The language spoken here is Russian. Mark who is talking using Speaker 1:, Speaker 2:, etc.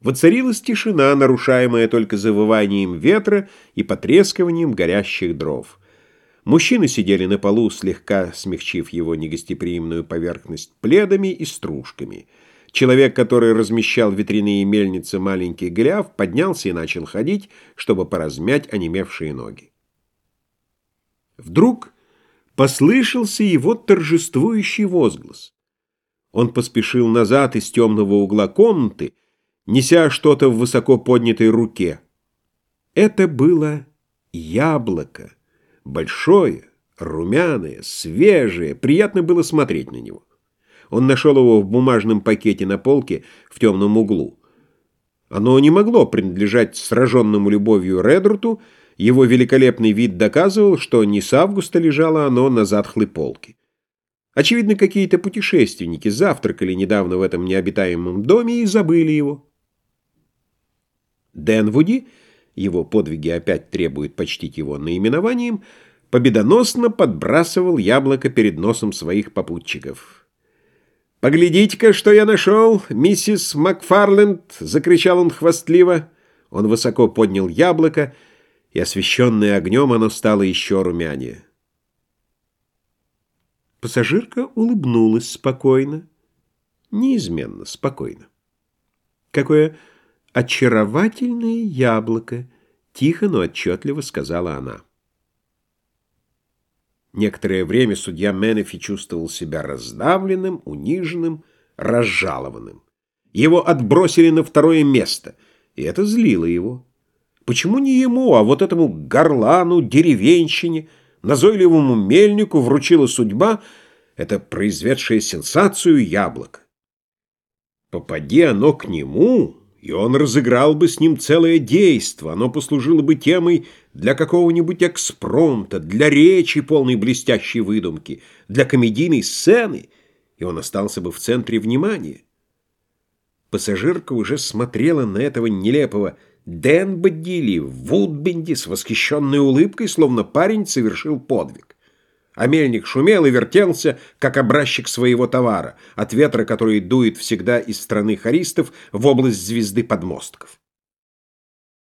Speaker 1: Воцарилась тишина, нарушаемая только завыванием ветра и потрескиванием горящих дров. Мужчины сидели на полу, слегка смягчив его негостеприимную поверхность пледами и стружками. Человек, который размещал ветряные мельницы маленький Голиаф, поднялся и начал ходить, чтобы поразмять онемевшие ноги. Вдруг послышался его торжествующий возглас. Он поспешил назад из темного угла комнаты, неся что-то в высоко поднятой руке. Это было яблоко, большое, румяное, свежее, приятно было смотреть на него. Он нашел его в бумажном пакете на полке в темном углу. Оно не могло принадлежать сраженному любовью Редруту, его великолепный вид доказывал, что не с августа лежало оно на затхлой полке. Очевидно, какие-то путешественники завтракали недавно в этом необитаемом доме и забыли его. Денвуди, его подвиги опять требуют почтить его наименованием, победоносно подбрасывал яблоко перед носом своих попутчиков. «Поглядите-ка, что я нашел, миссис Макфарленд!» — закричал он хвастливо. Он высоко поднял яблоко, и, освещенное огнем, оно стало еще румянее. Пассажирка улыбнулась спокойно, неизменно спокойно. Какое очаровательное яблоко!» — тихо, но отчетливо сказала она. Некоторое время судья Менефи чувствовал себя раздавленным, униженным, разжалованным. Его отбросили на второе место, и это злило его. Почему не ему, а вот этому горлану, деревенщине, назойливому мельнику вручила судьба это произведшее сенсацию яблоко? Попади оно к нему, и он разыграл бы с ним целое действо, оно послужило бы темой для какого-нибудь экспромта, для речи полной блестящей выдумки, для комедийной сцены, и он остался бы в центре внимания. Пассажирка уже смотрела на этого нелепого Дэн Баддили в Вудбенде с восхищенной улыбкой, словно парень совершил подвиг а мельник шумел и вертелся, как образчик своего товара, от ветра, который дует всегда из страны харистов в область звезды подмостков.